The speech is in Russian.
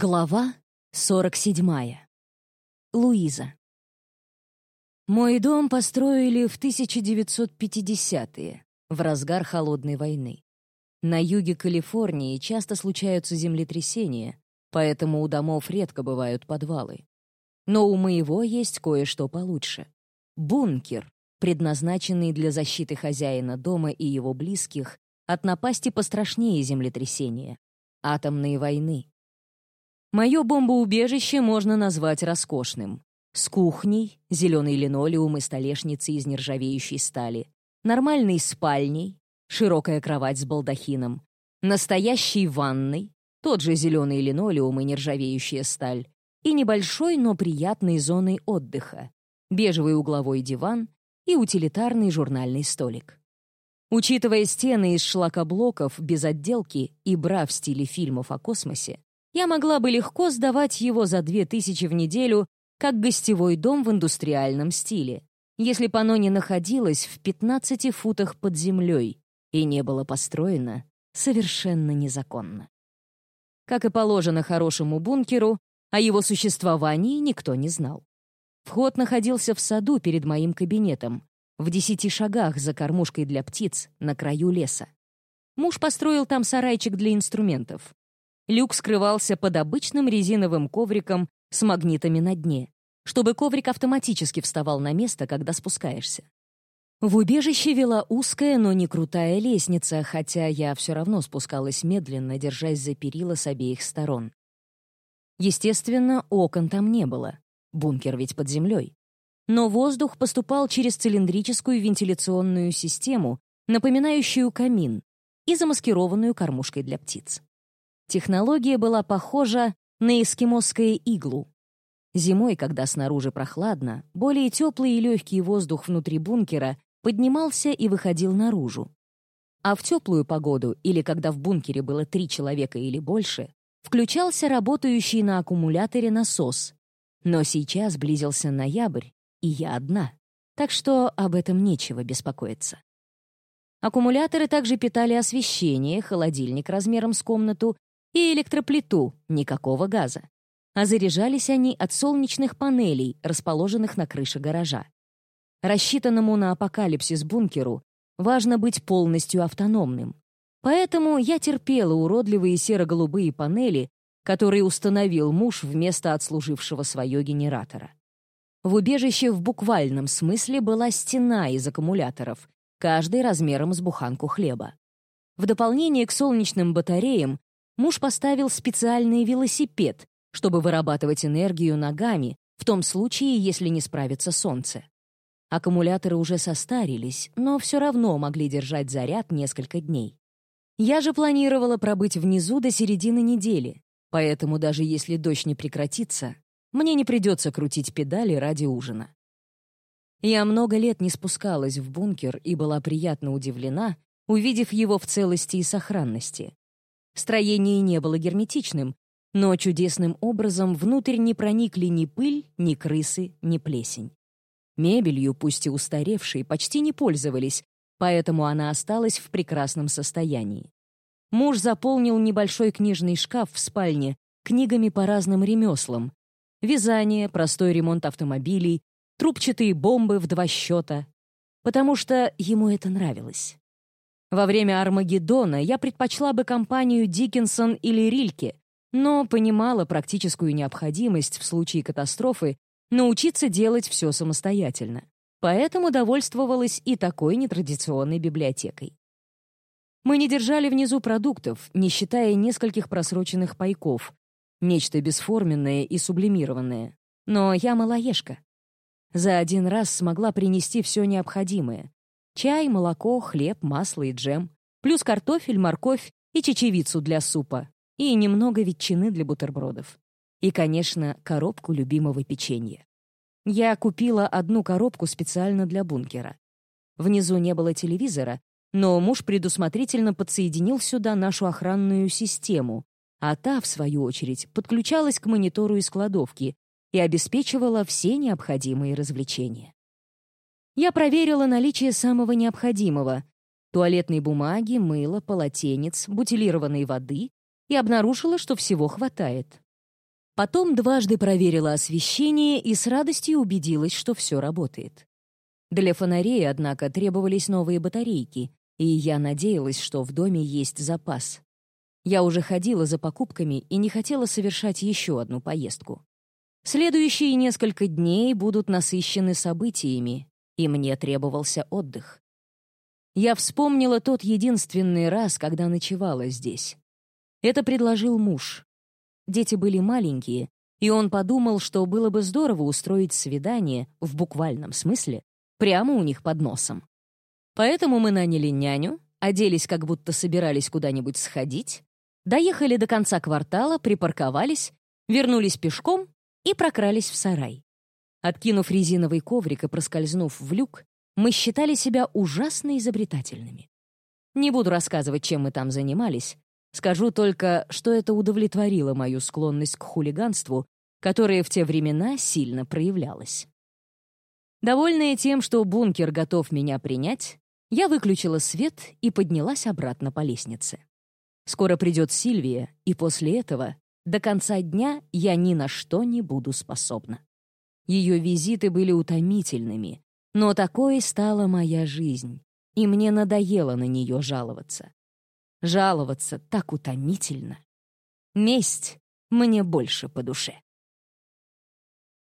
Глава 47. Луиза. Мой дом построили в 1950-е, в разгар Холодной войны. На юге Калифорнии часто случаются землетрясения, поэтому у домов редко бывают подвалы. Но у моего есть кое-что получше. Бункер, предназначенный для защиты хозяина дома и его близких от напасти пострашнее землетрясения — атомной войны. Мое бомбоубежище можно назвать роскошным. С кухней, зеленый линолеум и столешницы из нержавеющей стали, нормальной спальней, широкая кровать с балдахином, настоящей ванной, тот же зеленый линолеум и нержавеющая сталь, и небольшой, но приятной зоной отдыха, бежевый угловой диван и утилитарный журнальный столик. Учитывая стены из шлакоблоков без отделки и бра в стиле фильмов о космосе, я могла бы легко сдавать его за две тысячи в неделю как гостевой дом в индустриальном стиле, если бы оно не находилось в 15 футах под землей и не было построено совершенно незаконно. Как и положено хорошему бункеру, о его существовании никто не знал. Вход находился в саду перед моим кабинетом, в десяти шагах за кормушкой для птиц на краю леса. Муж построил там сарайчик для инструментов. Люк скрывался под обычным резиновым ковриком с магнитами на дне, чтобы коврик автоматически вставал на место, когда спускаешься. В убежище вела узкая, но не крутая лестница, хотя я все равно спускалась медленно, держась за перила с обеих сторон. Естественно, окон там не было. Бункер ведь под землей. Но воздух поступал через цилиндрическую вентиляционную систему, напоминающую камин, и замаскированную кормушкой для птиц. Технология была похожа на эскимосское иглу. Зимой, когда снаружи прохладно, более теплый и легкий воздух внутри бункера поднимался и выходил наружу. А в теплую погоду, или когда в бункере было три человека или больше, включался работающий на аккумуляторе насос. Но сейчас близился ноябрь, и я одна, так что об этом нечего беспокоиться. Аккумуляторы также питали освещение, холодильник размером с комнату и электроплиту, никакого газа. А заряжались они от солнечных панелей, расположенных на крыше гаража. Рассчитанному на апокалипсис бункеру важно быть полностью автономным. Поэтому я терпела уродливые серо-голубые панели, которые установил муж вместо отслужившего свое генератора. В убежище в буквальном смысле была стена из аккумуляторов, каждый размером с буханку хлеба. В дополнение к солнечным батареям муж поставил специальный велосипед, чтобы вырабатывать энергию ногами, в том случае, если не справится солнце. Аккумуляторы уже состарились, но все равно могли держать заряд несколько дней. Я же планировала пробыть внизу до середины недели, поэтому даже если дождь не прекратится, мне не придется крутить педали ради ужина. Я много лет не спускалась в бункер и была приятно удивлена, увидев его в целости и сохранности. Строение не было герметичным, но чудесным образом внутрь не проникли ни пыль, ни крысы, ни плесень. Мебелью, пусть и устаревшей, почти не пользовались, поэтому она осталась в прекрасном состоянии. Муж заполнил небольшой книжный шкаф в спальне книгами по разным ремеслам. Вязание, простой ремонт автомобилей, трубчатые бомбы в два счета. Потому что ему это нравилось. Во время Армагеддона я предпочла бы компанию Диккенсон или Рильке, но понимала практическую необходимость в случае катастрофы научиться делать все самостоятельно. Поэтому довольствовалась и такой нетрадиционной библиотекой. Мы не держали внизу продуктов, не считая нескольких просроченных пайков, нечто бесформенное и сублимированное. Но я малоежка. За один раз смогла принести все необходимое. Чай, молоко, хлеб, масло и джем. Плюс картофель, морковь и чечевицу для супа. И немного ветчины для бутербродов. И, конечно, коробку любимого печенья. Я купила одну коробку специально для бункера. Внизу не было телевизора, но муж предусмотрительно подсоединил сюда нашу охранную систему, а та, в свою очередь, подключалась к монитору из кладовки и обеспечивала все необходимые развлечения я проверила наличие самого необходимого — туалетной бумаги, мыла, полотенец, бутилированной воды и обнаружила, что всего хватает. Потом дважды проверила освещение и с радостью убедилась, что все работает. Для фонарей, однако, требовались новые батарейки, и я надеялась, что в доме есть запас. Я уже ходила за покупками и не хотела совершать еще одну поездку. Следующие несколько дней будут насыщены событиями, и мне требовался отдых. Я вспомнила тот единственный раз, когда ночевала здесь. Это предложил муж. Дети были маленькие, и он подумал, что было бы здорово устроить свидание, в буквальном смысле, прямо у них под носом. Поэтому мы наняли няню, оделись, как будто собирались куда-нибудь сходить, доехали до конца квартала, припарковались, вернулись пешком и прокрались в сарай. Откинув резиновый коврик и проскользнув в люк, мы считали себя ужасно изобретательными. Не буду рассказывать, чем мы там занимались. Скажу только, что это удовлетворило мою склонность к хулиганству, которая в те времена сильно проявлялась. Довольная тем, что бункер готов меня принять, я выключила свет и поднялась обратно по лестнице. Скоро придет Сильвия, и после этого до конца дня я ни на что не буду способна. Ее визиты были утомительными, но такой стала моя жизнь, и мне надоело на нее жаловаться. Жаловаться так утомительно. Месть мне больше по душе.